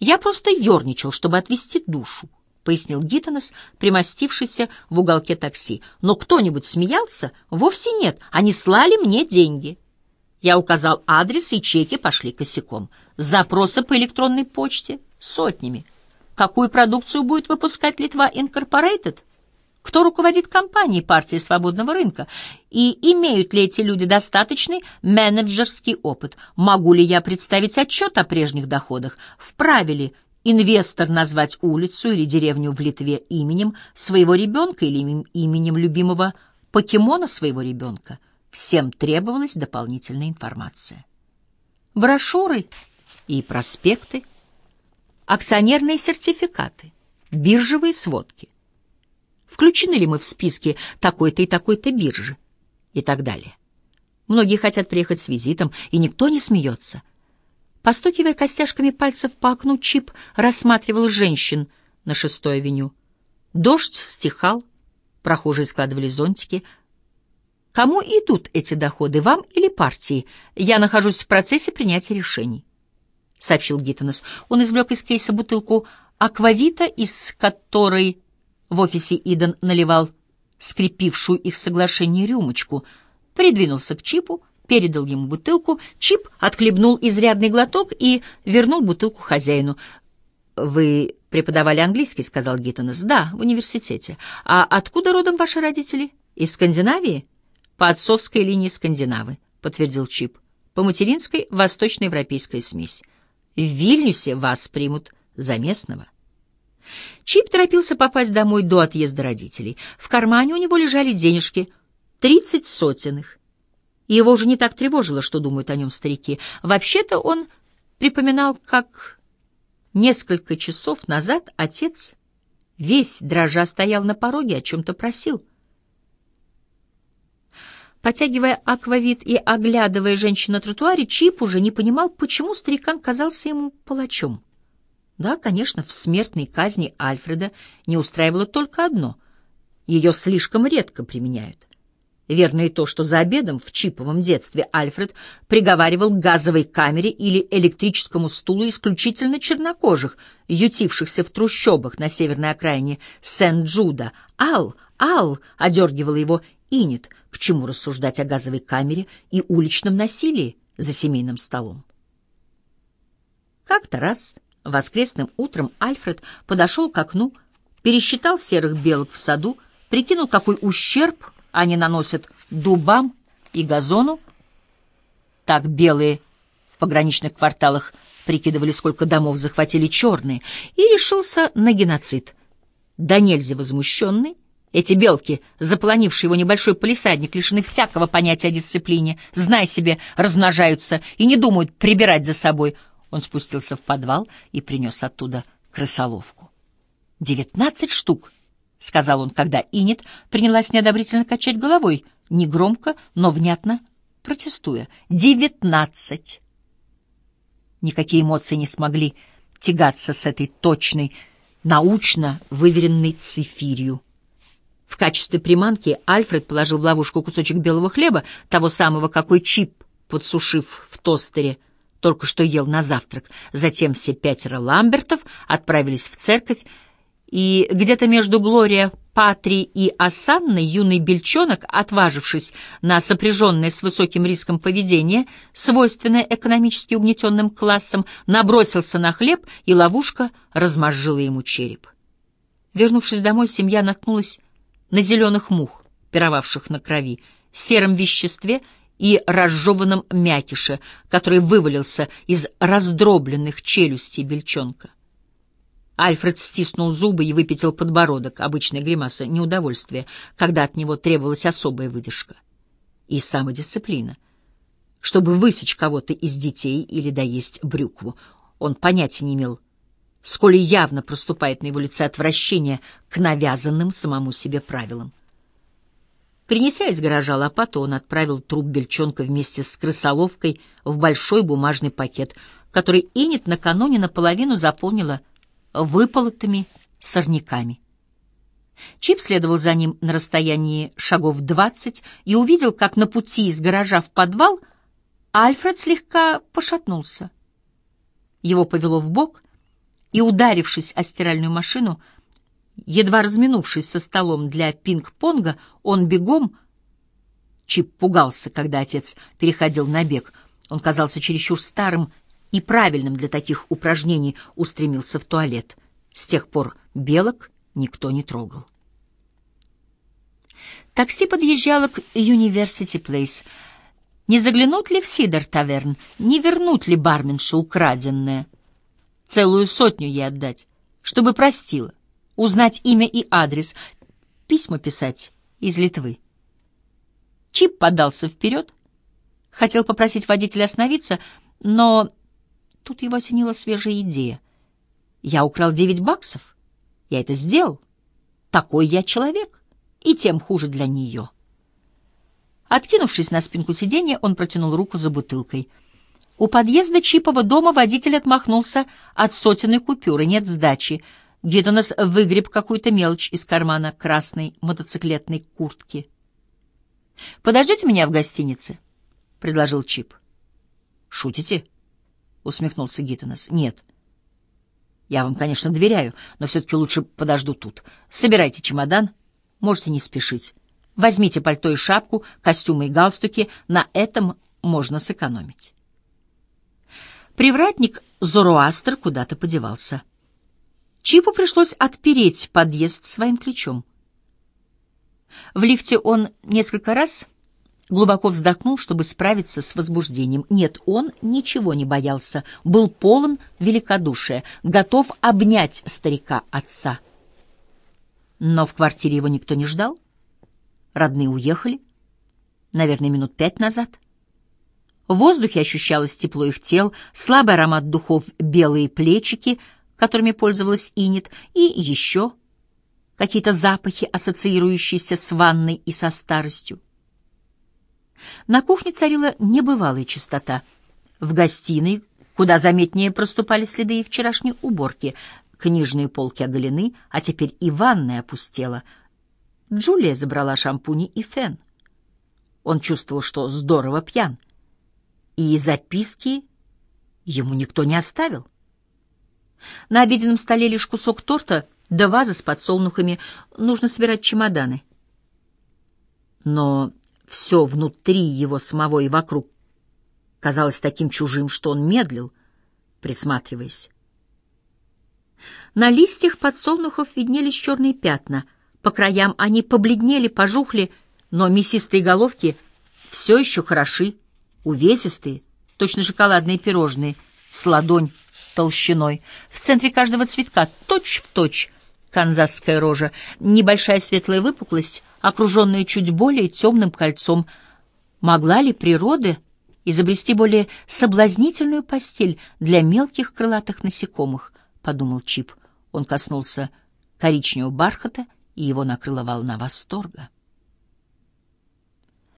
Я просто ерничал, чтобы отвести душу, — пояснил Гиттонес, примостившийся в уголке такси. Но кто-нибудь смеялся? Вовсе нет, они слали мне деньги. Я указал адрес, и чеки пошли косяком. Запросы по электронной почте — сотнями. Какую продукцию будет выпускать Литва Инкорпорейтед? Кто руководит компанией партии свободного рынка? И имеют ли эти люди достаточный менеджерский опыт? Могу ли я представить отчет о прежних доходах? Вправе ли инвестор назвать улицу или деревню в Литве именем своего ребенка или именем любимого покемона своего ребенка? Всем требовалась дополнительная информация. Брошюры и проспекты — акционерные сертификаты, биржевые сводки. Включены ли мы в списки такой-то и такой-то биржи и так далее. Многие хотят приехать с визитом, и никто не смеется. Постукивая костяшками пальцев по окну, Чип рассматривал женщин на шестой авеню. Дождь стихал, прохожие складывали зонтики. Кому идут эти доходы, вам или партии? Я нахожусь в процессе принятия решений. — сообщил Гиттонес. Он извлек из кейса бутылку аквавита, из которой в офисе Иден наливал скрепившую их соглашение рюмочку, придвинулся к Чипу, передал ему бутылку, Чип отхлебнул изрядный глоток и вернул бутылку хозяину. «Вы преподавали английский?» — сказал Гиттонес. «Да, в университете. А откуда родом ваши родители? Из Скандинавии?» «По отцовской линии Скандинавы», — подтвердил Чип. «По материнской — восточноевропейская смесь». В Вильнюсе вас примут за местного. Чип торопился попасть домой до отъезда родителей. В кармане у него лежали денежки, тридцать сотенных. Его уже не так тревожило, что думают о нем старики. Вообще-то он припоминал, как несколько часов назад отец весь дрожа стоял на пороге, о чем-то просил — Потягивая аквавит и оглядывая женщину на тротуаре, Чип уже не понимал, почему старикан казался ему палачом. Да, конечно, в смертной казни Альфреда не устраивало только одно — ее слишком редко применяют. Верно и то, что за обедом в чиповом детстве Альфред приговаривал к газовой камере или электрическому стулу исключительно чернокожих, ютившихся в трущобах на северной окраине Сент-Джуда. «Ал! Ал!» — одергивала его Инет, к чему рассуждать о газовой камере и уличном насилии за семейным столом. Как-то раз воскресным утром Альфред подошел к окну, пересчитал серых белок в саду, прикинул, какой ущерб они наносят дубам и газону. Так белые в пограничных кварталах прикидывали, сколько домов захватили черные, и решился на геноцид. Да нельзя возмущенный, эти белки, заполонившие его небольшой полисадник, лишены всякого понятия о дисциплине, знай себе, размножаются и не думают прибирать за собой. Он спустился в подвал и принес оттуда крысоловку. «Девятнадцать штук!» — сказал он, когда Инет принялась неодобрительно качать головой, негромко, но внятно протестуя. «Девятнадцать!» Никакие эмоции не смогли тягаться с этой точной, научно выверенной цифирью. В качестве приманки Альфред положил в ловушку кусочек белого хлеба, того самого, какой Чип, подсушив в тостере, только что ел на завтрак. Затем все пятеро Ламбертов отправились в церковь, и где-то между Глория, Патри и Асанной юный бельчонок, отважившись на сопряженное с высоким риском поведение, свойственное экономически угнетенным классам, набросился на хлеб, и ловушка размозжила ему череп. Вернувшись домой, семья наткнулась на зеленых мух, пировавших на крови, сером веществе и разжеванном мякише, который вывалился из раздробленных челюстей бельчонка. Альфред стиснул зубы и выпятил подбородок, обычная гримаса неудовольствия, когда от него требовалась особая выдержка. И самодисциплина. Чтобы высечь кого-то из детей или доесть брюкву, он понятия не имел, сколь явно проступает на его лице отвращение к навязанным самому себе правилам. Принеся из гаража лопату, он отправил труп бельчонка вместе с крысоловкой в большой бумажный пакет, который Инет накануне наполовину заполнила выполотыми сорняками. Чип следовал за ним на расстоянии шагов двадцать и увидел, как на пути из гаража в подвал Альфред слегка пошатнулся. Его повело в бок, и, ударившись о стиральную машину, едва разминувшись со столом для пинг-понга, он бегом... Чип пугался, когда отец переходил на бег. Он казался чересчур старым и правильным для таких упражнений, устремился в туалет. С тех пор белок никто не трогал. Такси подъезжало к University Place. Не заглянут ли в Сидор Таверн, не вернут ли барменшу украденное? Целую сотню ей отдать, чтобы простила, узнать имя и адрес, письма писать из Литвы. Чип подался вперед, хотел попросить водителя остановиться, но тут его осенила свежая идея. Я украл девять баксов. Я это сделал. Такой я человек, и тем хуже для нее. Откинувшись на спинку сиденья, он протянул руку за бутылкой. У подъезда Чипова дома водитель отмахнулся от сотенной купюры, нет сдачи. Гидонос выгреб какую-то мелочь из кармана красной мотоциклетной куртки. «Подождите меня в гостинице», — предложил Чип. «Шутите?» — усмехнулся Гиттонес. «Нет». «Я вам, конечно, доверяю, но все-таки лучше подожду тут. Собирайте чемодан, можете не спешить. Возьмите пальто и шапку, костюмы и галстуки, на этом можно сэкономить». Привратник Зороастер куда-то подевался. Чипу пришлось отпереть подъезд своим ключом. В лифте он несколько раз глубоко вздохнул, чтобы справиться с возбуждением. Нет, он ничего не боялся, был полон великодушия, готов обнять старика-отца. Но в квартире его никто не ждал. Родные уехали, наверное, минут пять назад. В воздухе ощущалось тепло их тел, слабый аромат духов белые плечики, которыми пользовалась Инет, и еще какие-то запахи, ассоциирующиеся с ванной и со старостью. На кухне царила небывалая чистота. В гостиной, куда заметнее проступали следы и вчерашней уборки, книжные полки оголены, а теперь и ванная опустела. Джулия забрала шампуни и фен. Он чувствовал, что здорово пьян. И записки ему никто не оставил. На обеденном столе лишь кусок торта да ваза с подсолнухами. Нужно собирать чемоданы. Но все внутри его самого и вокруг казалось таким чужим, что он медлил, присматриваясь. На листьях подсолнухов виднелись черные пятна. По краям они побледнели, пожухли, но мясистые головки все еще хороши, увесистые, точно шоколадные пирожные, с ладонь толщиной. В центре каждого цветка точь-в-точь канзасская рожа, небольшая светлая выпуклость, окруженная чуть более темным кольцом. Могла ли природа изобрести более соблазнительную постель для мелких крылатых насекомых, — подумал Чип. Он коснулся коричневого бархата, и его накрыла волна восторга.